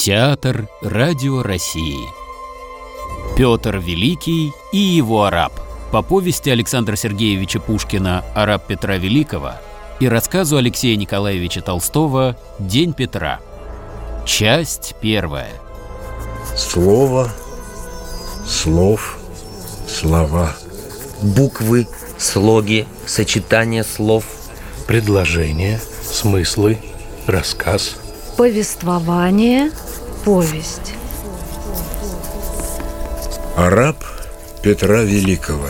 Театр Радио России Петр Великий и его араб. По повести Александра Сергеевича Пушкина «Араб Петра Великого» и рассказу Алексея Николаевича Толстого «День Петра» Часть первая. Слово, слов, слова. Буквы, слоги, сочетание слов. Предложения, смыслы, рассказ. Повествование, повесть Араб Петра Великого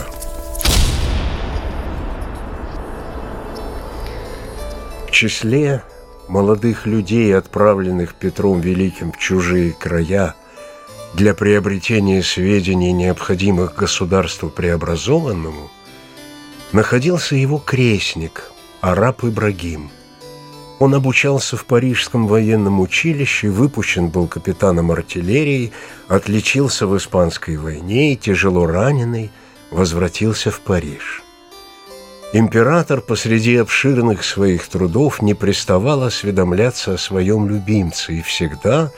В числе молодых людей, отправленных Петром Великим в чужие края для приобретения сведений, необходимых государству преобразованному, находился его крестник, араб Ибрагим. Он обучался в Парижском военном училище, выпущен был капитаном артиллерии, отличился в Испанской войне и, тяжело раненый, возвратился в Париж. Император посреди обширных своих трудов не приставал осведомляться о своем любимце и всегда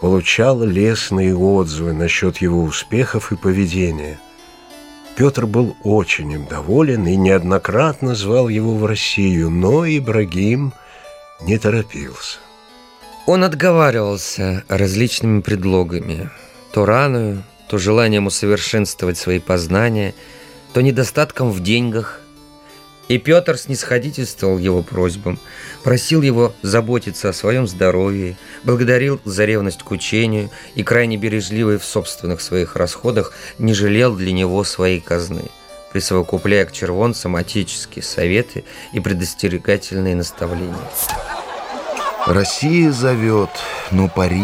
получал лестные отзывы насчет его успехов и поведения. Петр был очень им доволен и неоднократно звал его в Россию, но Ибрагим – не торопился. Он отговаривался различными предлогами, то раную, то желанием усовершенствовать свои познания, то недостатком в деньгах. И Петр снисходительствовал его просьбам, просил его заботиться о своем здоровье, благодарил за ревность к учению и крайне бережливый в собственных своих расходах не жалел для него своей казны – присовокупляя к червонцам отеческие советы и предостерегательные наставления. Россия зовет, но Париж,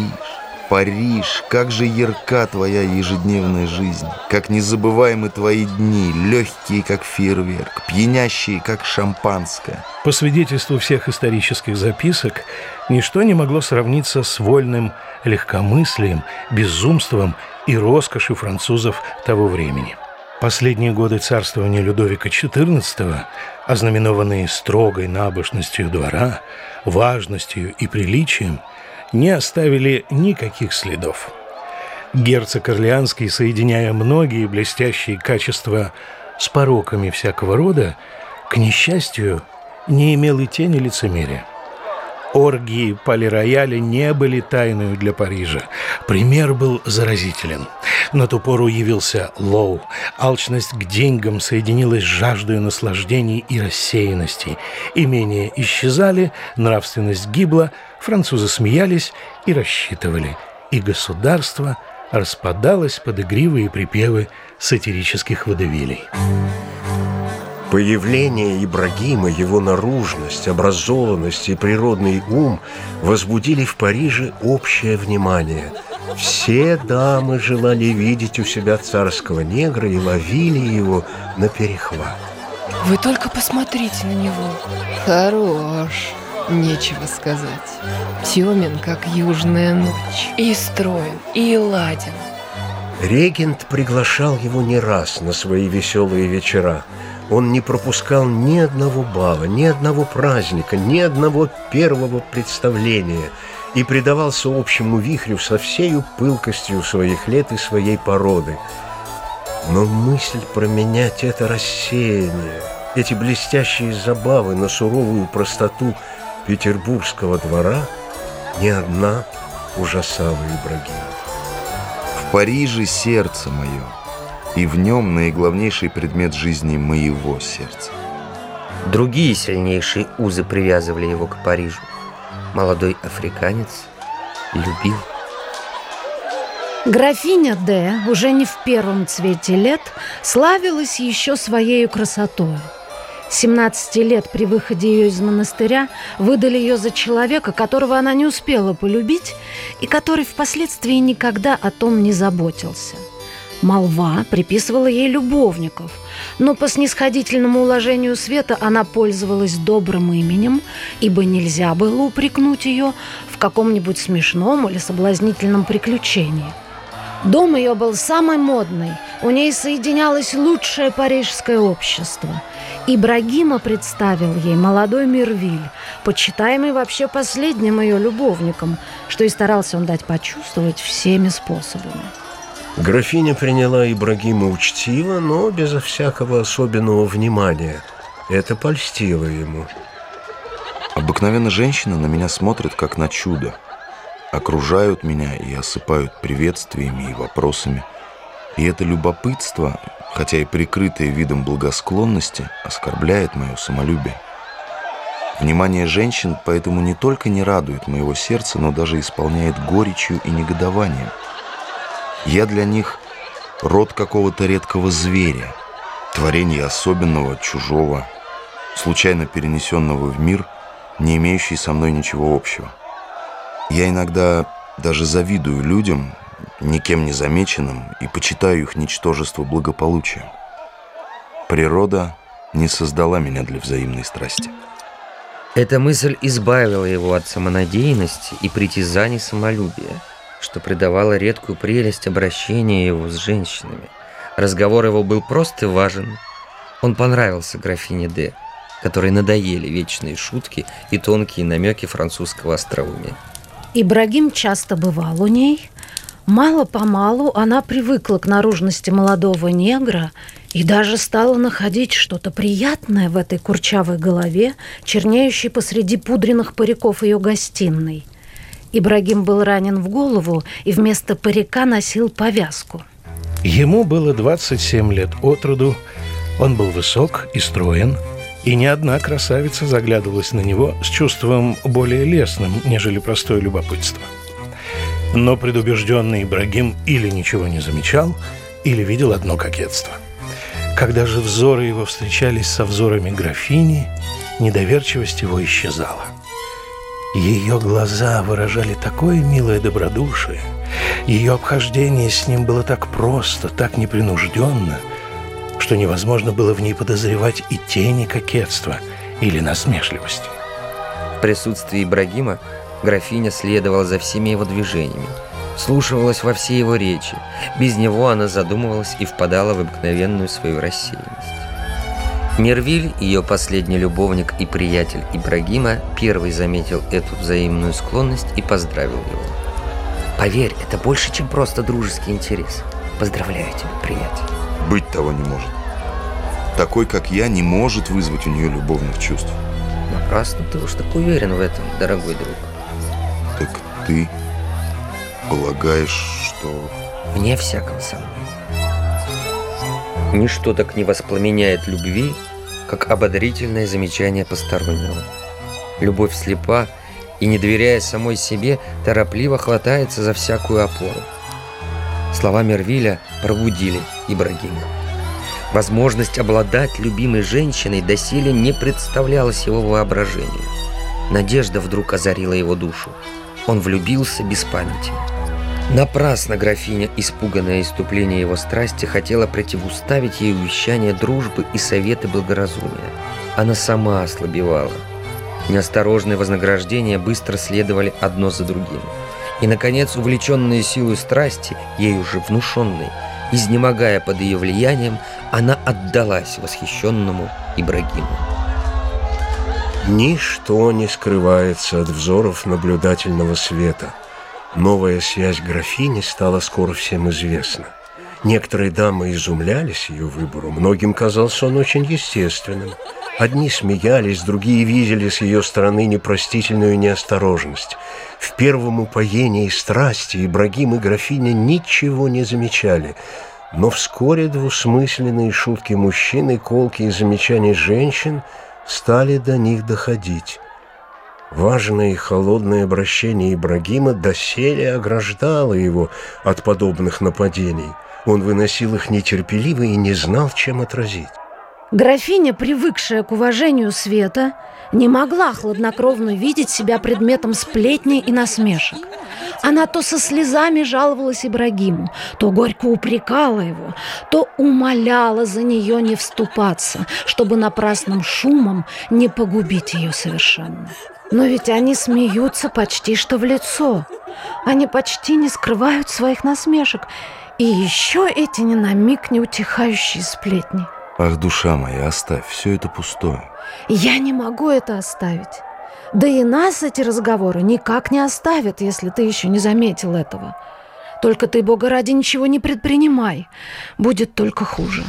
Париж, как же ярка твоя ежедневная жизнь, как незабываемы твои дни, легкие, как фейерверк, пьянящие, как шампанское. По свидетельству всех исторических записок, ничто не могло сравниться с вольным легкомыслием, безумством и роскошью французов того времени. Последние годы царствования Людовика XIV, ознаменованные строгой набожностью двора, важностью и приличием, не оставили никаких следов. Герцог Орлеанский, соединяя многие блестящие качества с пороками всякого рода, к несчастью, не имел и тени лицемерия. Оргии полирояля не были тайной для Парижа. Пример был заразителен. На ту пору явился Лоу. Алчность к деньгам соединилась с жаждой наслаждений и рассеянности. Имения исчезали, нравственность гибла, французы смеялись и рассчитывали. И государство распадалось под игривые припевы сатирических водевилей. Появление Ибрагима, его наружность, образованность и природный ум возбудили в Париже общее внимание. Все дамы желали видеть у себя царского негра и ловили его на перехват. Вы только посмотрите на него. Хорош, нечего сказать. Темен, как южная ночь. И строен, и ладен. Регент приглашал его не раз на свои веселые вечера – он не пропускал ни одного бала, ни одного праздника, ни одного первого представления и предавался общему вихрю со всею пылкостью своих лет и своей породы. Но мысль променять это рассеяние, эти блестящие забавы на суровую простоту петербургского двора не одна ужасала Ибрагима. В Париже сердце мое – и в нем наиглавнейший предмет жизни моего сердца. Другие сильнейшие узы привязывали его к Парижу. Молодой африканец любил. Графиня Д. уже не в первом цвете лет славилась еще своей красотой. 17 лет при выходе ее из монастыря выдали ее за человека, которого она не успела полюбить и который впоследствии никогда о том не заботился – Молва приписывала ей любовников, но по снисходительному уложению света она пользовалась добрым именем, ибо нельзя было упрекнуть ее в каком-нибудь смешном или соблазнительном приключении. Дом ее был самый модный, у ней соединялось лучшее парижское общество, Ибрагима представил ей молодой Мирвиль, почитаемый вообще последним ее любовником, что и старался он дать почувствовать всеми способами. Графиня приняла Ибрагима учтиво, но безо всякого особенного внимания. Это польстило ему. Обыкновенно женщины на меня смотрят как на чудо. Окружают меня и осыпают приветствиями и вопросами. И это любопытство, хотя и прикрытое видом благосклонности, оскорбляет мое самолюбие. Внимание женщин поэтому не только не радует моего сердца, но даже исполняет горечью и негодованием. Я для них род какого-то редкого зверя, творение особенного, чужого, случайно перенесенного в мир, не имеющий со мной ничего общего. Я иногда даже завидую людям, никем не замеченным, и почитаю их ничтожество благополучием. Природа не создала меня для взаимной страсти. Эта мысль избавила его от самонадеянности и притязаний самолюбия, что придавало редкую прелесть обращения его с женщинами. Разговор его был прост и важен. Он понравился графине Д, которой надоели вечные шутки и тонкие намеки французского остроумия. Ибрагим часто бывал у ней. Мало-помалу она привыкла к наружности молодого негра и даже стала находить что-то приятное в этой курчавой голове, чернеющей посреди пудренных париков ее гостиной. Ибрагим был ранен в голову и вместо парика носил повязку. Ему было 27 лет от роду, он был высок и строен, и ни одна красавица заглядывалась на него с чувством более лестным, нежели простое любопытство. Но предубежденный Ибрагим или ничего не замечал, или видел одно кокетство. Когда же взоры его встречались со взорами графини, недоверчивость его исчезала. Ее глаза выражали такое милое добродушие, ее обхождение с ним было так просто, так непринужденно – что невозможно было в ней подозревать и тени кокетства или насмешливости. В присутствии Ибрагима графиня следовала за всеми его движениями, слушалась во все его речи. Без него она задумывалась и впадала в обыкновенную свою рассеянность. Мервиль, ее последний любовник и приятель Ибрагима, первый заметил эту взаимную склонность и поздравил его. «Поверь, это больше, чем просто дружеский интерес. Поздравляю тебя, приятель». Быть того не может. Такой, как я, не может вызвать у нее любовных чувств. Напрасно ты уж так уверен в этом, дорогой друг. Так ты полагаешь, что... Вне всякого сомнения. Ничто так не воспламеняет любви, как ободрительное замечание постороннего. Любовь слепа и, не доверяя самой себе, торопливо хватается за всякую опору. Слова Мервиля пробудили Ибрагима. Возможность обладать любимой женщиной доселе не представлялась его воображению. Надежда вдруг озарила его душу. Он влюбился без памяти. Напрасно графиня, испуганная иступление его страсти, хотела противоставить ей увещания дружбы и советы благоразумия. Она сама ослабевала. Неосторожные вознаграждения быстро следовали одно за другим. И, наконец, увлеченная силой страсти, ей уже внушенной, изнемогая под ее влиянием, она отдалась восхищенному Ибрагиму. Ничто не скрывается от взоров наблюдательного света. Новая связь графини стала скоро всем известна. Некоторые дамы изумлялись ее выбору, многим казался он очень естественным. Одни смеялись, другие видели с ее стороны непростительную неосторожность. В первом упоении страсти Ибрагим и графиня ничего не замечали, но вскоре двусмысленные шутки мужчин и колкие замечания женщин стали до них доходить. Важное и холодное обращение Ибрагима доселе ограждало его от подобных нападений – он выносил их нетерпеливо и не знал, чем отразить. Графиня, привыкшая к уважению света, не могла хладнокровно видеть себя предметом сплетней и насмешек. Она то со слезами жаловалась Ибрагиму, то горько упрекала его, то умоляла за нее не вступаться, чтобы напрасным шумом не погубить ее совершенно. Но ведь они смеются почти что в лицо. Они почти не скрывают своих насмешек – и еще эти ни на миг не утихающие сплетни. Ах, душа моя, оставь, все это пустое. Я не могу это оставить. Да и нас эти разговоры никак не оставят, если ты еще не заметил этого. Только ты, Бога ради, ничего не предпринимай. Будет только хуже.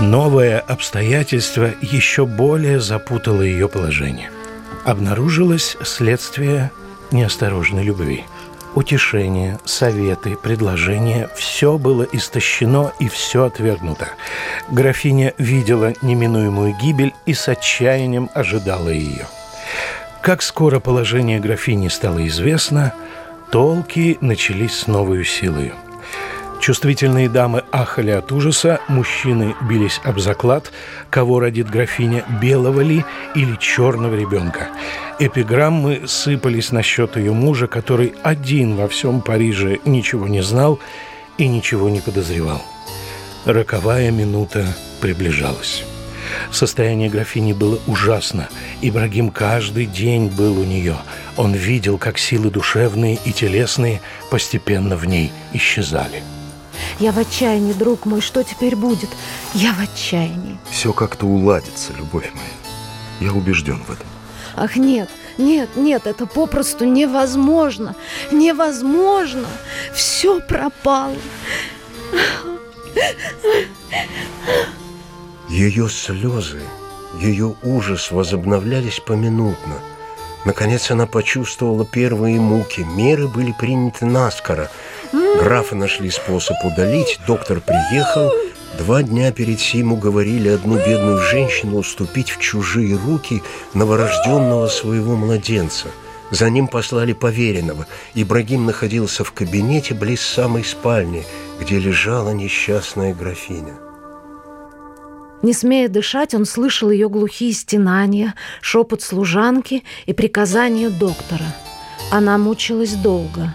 Новое обстоятельство еще более запутало ее положение. Обнаружилось следствие неосторожной любви. Утешение, советы, предложения – все было истощено и все отвергнуто. Графиня видела неминуемую гибель и с отчаянием ожидала ее. Как скоро положение графини стало известно, толки начались с новой силой. Чувствительные дамы ахали от ужаса, мужчины бились об заклад, кого родит графиня, белого ли или черного ребенка. Эпиграммы сыпались насчет ее мужа, который один во всем Париже ничего не знал и ничего не подозревал. Роковая минута приближалась. Состояние графини было ужасно. Ибрагим каждый день был у нее. Он видел, как силы душевные и телесные постепенно в ней исчезали. Я в отчаянии, друг мой, что теперь будет? Я в отчаянии. Все как-то уладится, любовь моя. Я убежден в этом. Ах, нет, нет, нет, это попросту невозможно. Невозможно. Все пропало. Ее слезы, ее ужас возобновлялись поминутно. Наконец она почувствовала первые муки. Меры были приняты наскоро. Графа нашли способ удалить, доктор приехал. Два дня перед сим уговорили одну бедную женщину уступить в чужие руки новорожденного своего младенца. За ним послали поверенного. Ибрагим находился в кабинете близ самой спальни, где лежала несчастная графиня. Не смея дышать, он слышал ее глухие стенания, шепот служанки и приказания доктора. Она мучилась долго.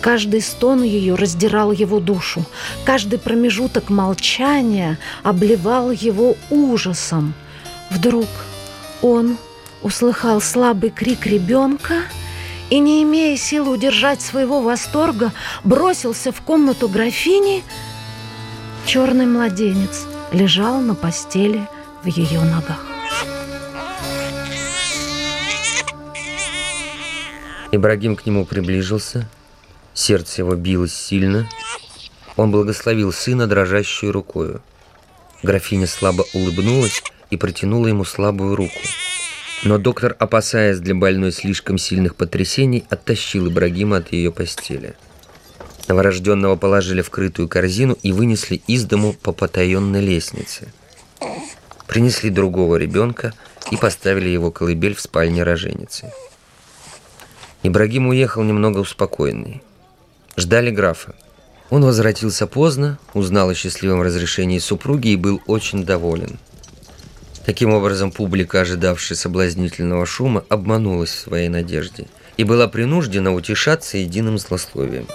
Каждый стон ее раздирал его душу. Каждый промежуток молчания обливал его ужасом. Вдруг он услыхал слабый крик ребенка и, не имея силы удержать своего восторга, бросился в комнату графини. Черный младенец лежал на постели в ее ногах. Ибрагим к нему приближился, сердце его билось сильно. Он благословил сына дрожащей рукою. Графиня слабо улыбнулась и протянула ему слабую руку. Но доктор, опасаясь для больной слишком сильных потрясений, оттащил Ибрагима от ее постели. Новорожденного положили в крытую корзину и вынесли из дому по потаенной лестнице. Принесли другого ребенка и поставили его колыбель в спальне роженицы. Ибрагим уехал немного успокоенный. Ждали графа. Он возвратился поздно, узнал о счастливом разрешении супруги и был очень доволен. Таким образом, публика, ожидавшая соблазнительного шума, обманулась в своей надежде и была принуждена утешаться единым злословием.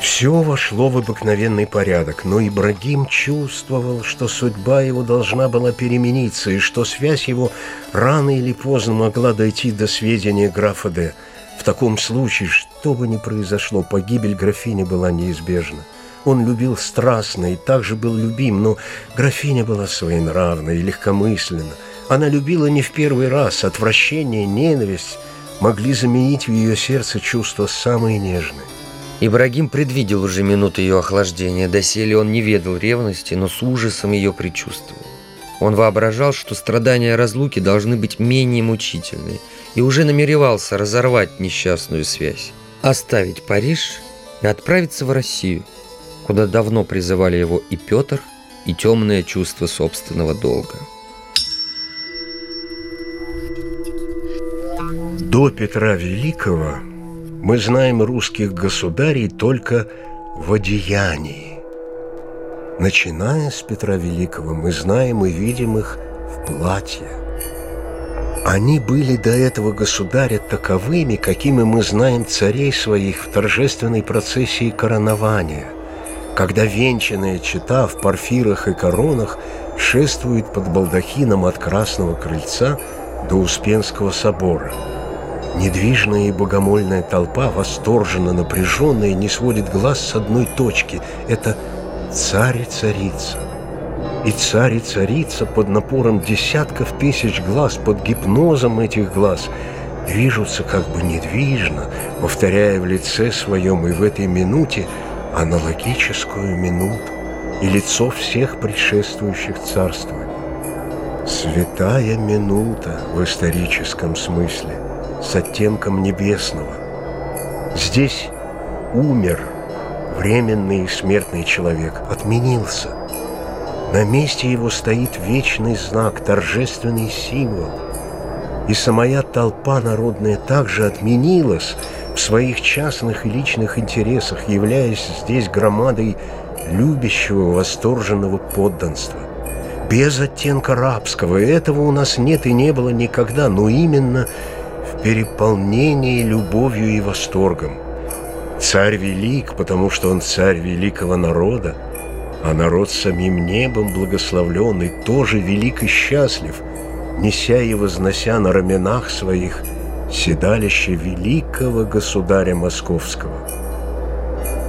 Все вошло в обыкновенный порядок, но Ибрагим чувствовал, что судьба его должна была перемениться, и что связь его рано или поздно могла дойти до сведения графа Д. В таком случае, что бы ни произошло, погибель графини была неизбежна. Он любил страстно и также был любим, но графиня была своенравна и легкомысленна. Она любила не в первый раз. Отвращение, ненависть могли заменить в ее сердце чувства самые нежные. Ибрагим предвидел уже минуты ее охлаждения. Доселе он не ведал ревности, но с ужасом ее предчувствовал. Он воображал, что страдания разлуки должны быть менее мучительны, и уже намеревался разорвать несчастную связь, оставить Париж и отправиться в Россию, куда давно призывали его и Петр, и темное чувство собственного долга. До Петра Великого мы знаем русских государей только в одеянии. Начиная с Петра Великого, мы знаем и видим их в платье. Они были до этого государя таковыми, какими мы знаем царей своих в торжественной процессии коронования, когда венчанная чета в парфирах и коронах шествует под балдахином от Красного крыльца до Успенского собора – Недвижная и богомольная толпа, восторженно напряженная, не сводит глаз с одной точки. Это царь и царица. И царь и царица под напором десятков тысяч глаз, под гипнозом этих глаз движутся как бы недвижно, повторяя в лице своем и в этой минуте аналогическую минуту и лицо всех предшествующих царствований. Святая минута в историческом смысле, с оттенком небесного. Здесь умер временный и смертный человек, отменился. На месте его стоит вечный знак, торжественный символ. И самая толпа народная также отменилась в своих частных и личных интересах, являясь здесь громадой любящего, восторженного подданства без оттенка рабского. Этого у нас нет и не было никогда, но именно в переполнении любовью и восторгом. Царь велик, потому что он царь великого народа, а народ самим небом благословленный тоже велик и счастлив, неся и вознося на раменах своих седалище великого государя московского.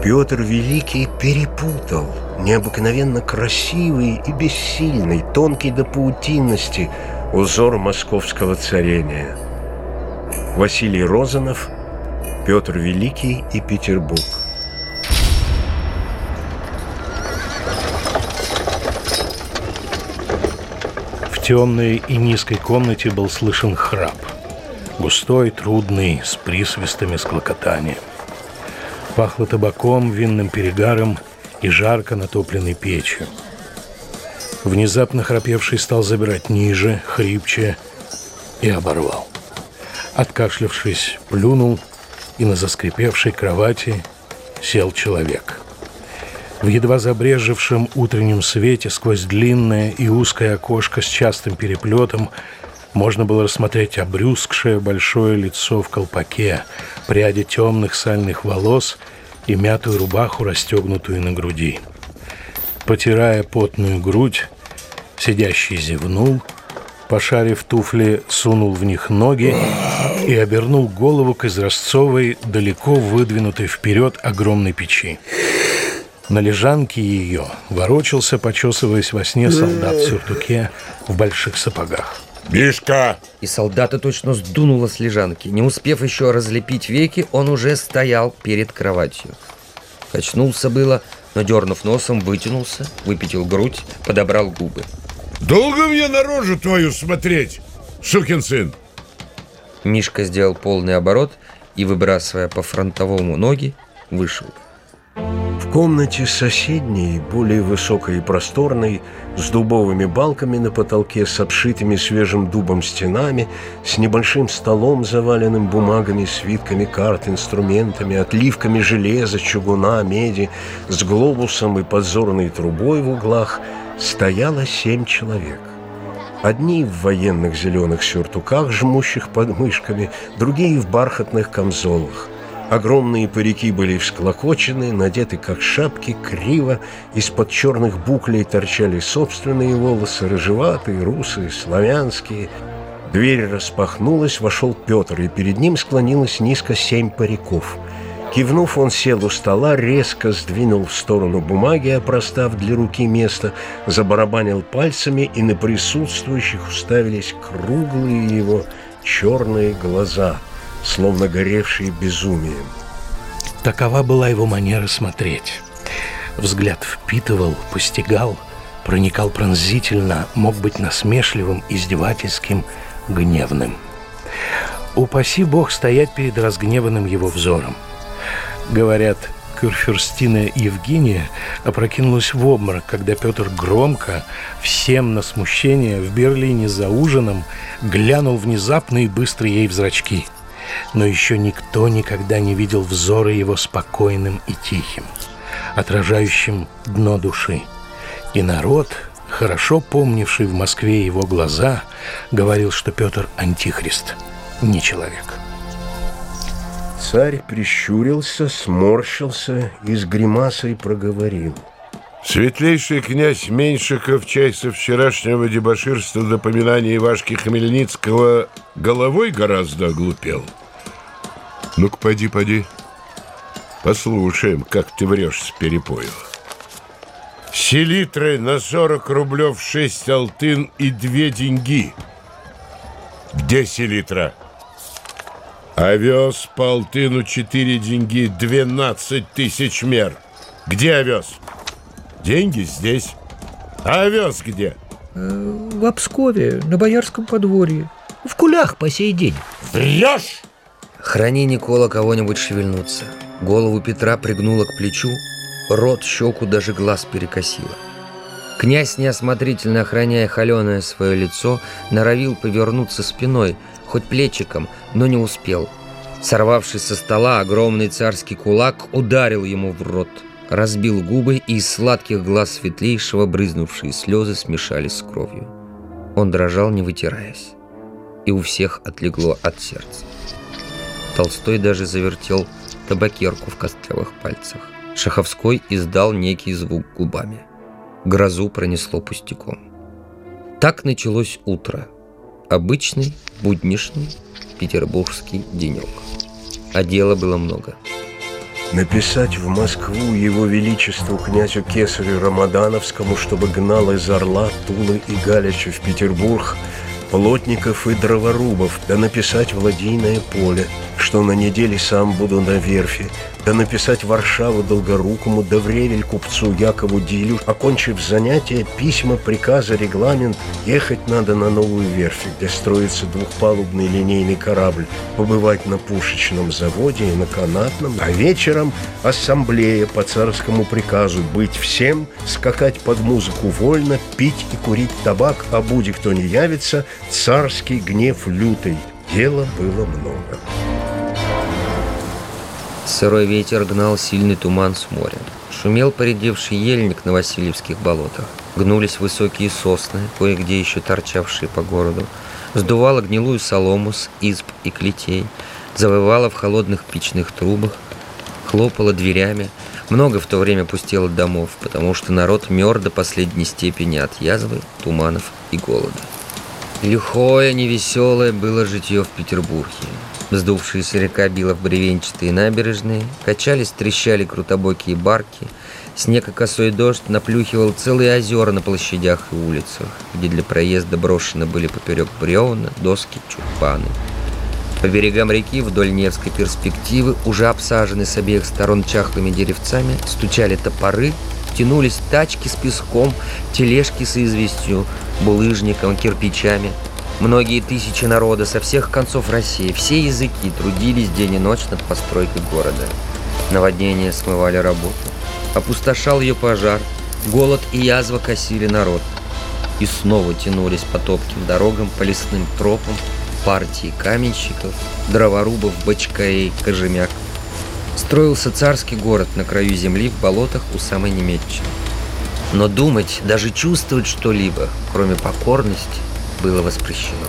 Петр Великий перепутал необыкновенно красивый и бессильный, тонкий до паутинности узор московского царения. Василий Розанов, Петр Великий и Петербург. Темной и низкой комнате был слышен храп. Густой, трудный, с присвистами, с клокотанием. Пахло табаком, винным перегаром и жарко натопленной печью. Внезапно храпевший стал забирать ниже, хрипче и оборвал. Откашлявшись, плюнул, и на заскрипевшей кровати сел человек. В едва забрежевшем утреннем свете сквозь длинное и узкое окошко с частым переплетом можно было рассмотреть обрюзгшее большое лицо в колпаке, пряди темных сальных волос и мятую рубаху, расстегнутую на груди. Потирая потную грудь, сидящий зевнул, пошарив туфли, сунул в них ноги и обернул голову к изразцовой, далеко выдвинутой вперед огромной печи. На лежанке ее ворочался, почесываясь во сне солдат в сюртуке в больших сапогах. Мишка! И солдата точно сдунуло с лежанки. Не успев еще разлепить веки, он уже стоял перед кроватью. Качнулся было, но, дернув носом, вытянулся, выпятил грудь, подобрал губы. Долго мне на рожу твою смотреть, сукин сын? Мишка сделал полный оборот и, выбрасывая по фронтовому ноги, вышел. Комнате соседней, более высокой и просторной, с дубовыми балками на потолке, с обшитыми свежим дубом стенами, с небольшим столом, заваленным бумагами, свитками карт, инструментами, отливками железа, чугуна, меди, с глобусом и подзорной трубой в углах, стояло семь человек. Одни в военных зеленых сюртуках, жмущих под мышками, другие в бархатных камзолах. Огромные парики были всклокочены, надеты как шапки, криво, из-под черных буклей торчали собственные волосы, рыжеватые, русые, славянские. Дверь распахнулась, вошел Петр, и перед ним склонилось низко семь париков. Кивнув, он сел у стола, резко сдвинул в сторону бумаги, опростав для руки место, забарабанил пальцами, и на присутствующих уставились круглые его черные глаза – словно горевшие безумием. Такова была его манера смотреть. Взгляд впитывал, постигал, проникал пронзительно, мог быть насмешливым, издевательским, гневным. Упаси Бог стоять перед разгневанным его взором. Говорят, Кюрфюрстина Евгения опрокинулась в обморок, когда Петр громко, всем на смущение, в Берлине за ужином глянул внезапно и быстро ей в зрачки – но еще никто никогда не видел взора его спокойным и тихим, отражающим дно души. И народ, хорошо помнивший в Москве его глаза, говорил, что Петр антихрист, не человек. Царь прищурился, сморщился и с гримасой проговорил. Светлейший князь Меньшиков, чай со вчерашнего дебоширства напоминания Ивашки Хмельницкого головой гораздо оглупел. Ну-ка, поди, поди. Послушаем, как ты врешь с перепою. Селитры на 40 рублев 6 алтын и 2 деньги. Где селитра? Овес по алтыну 4 деньги 12 тысяч мер. Где овес? Деньги здесь. А овес где? Э, в Обскове, на Боярском подворье. В кулях по сей день. Врешь! Храни, Никола, кого-нибудь шевельнуться. Голову Петра пригнула к плечу, рот, щеку, даже глаз перекосила. Князь, неосмотрительно охраняя холеное свое лицо, норовил повернуться спиной, хоть плечиком, но не успел. Сорвавшись со стола, огромный царский кулак ударил ему в рот, разбил губы, и из сладких глаз светлейшего брызнувшие слезы смешались с кровью. Он дрожал, не вытираясь, и у всех отлегло от сердца. Толстой даже завертел табакерку в костлявых пальцах. Шаховской издал некий звук губами. Грозу пронесло пустяком. Так началось утро. Обычный, буднишний, петербургский денек. А дела было много. Написать в Москву его величеству князю Кесарю Рамадановскому, чтобы гнал из Орла, Тулы и Галича в Петербург плотников и дроворубов, да написать Владейное поле, что на неделе сам буду на верфи, да написать Варшаву Долгорукому, да в купцу Якову Дилю, окончив занятия, письма, приказы, регламент, ехать надо на новую верфь, где строится двухпалубный линейный корабль, побывать на пушечном заводе и на канатном, а вечером ассамблея по царскому приказу. Быть всем, скакать под музыку вольно, пить и курить табак, а буде кто не явится, царский гнев лютый. Дела было много. Сырой ветер гнал сильный туман с моря. Шумел поредевший ельник на Васильевских болотах. Гнулись высокие сосны, кое-где еще торчавшие по городу. Сдувало гнилую солому с изб и клетей. Завывало в холодных печных трубах. Хлопало дверями. Много в то время пустело домов, потому что народ мер до последней степени от язвы, туманов и голода. Лихое, невеселое было житье в Петербурге. Сдувшаяся река била в бревенчатые набережные, качались, трещали крутобокие барки, снег и косой дождь наплюхивал целые озера на площадях и улицах, где для проезда брошены были поперек бревна, доски, чурпаны. По берегам реки вдоль Невской перспективы, уже обсажены с обеих сторон чахлыми деревцами, стучали топоры, тянулись тачки с песком, тележки с известью, булыжником, кирпичами – Многие тысячи народа со всех концов России, все языки трудились день и ночь над постройкой города. Наводнения смывали работу. Опустошал ее пожар, голод и язва косили народ. И снова тянулись по топким дорогам, по лесным тропам, партии каменщиков, дроворубов, бочкаей, кожемяк. Строился царский город на краю земли в болотах у самой Немеччины. Но думать, даже чувствовать что-либо, кроме покорности, было воспрещено.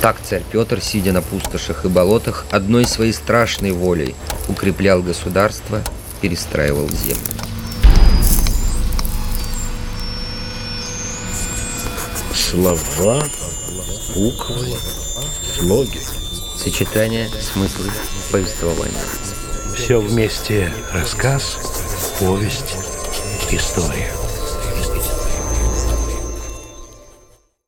Так царь Петр, сидя на пустошах и болотах, одной своей страшной волей укреплял государство, перестраивал землю. Слова, буквы, слоги. Сочетание смыслы повествования. Все вместе рассказ, повесть, история.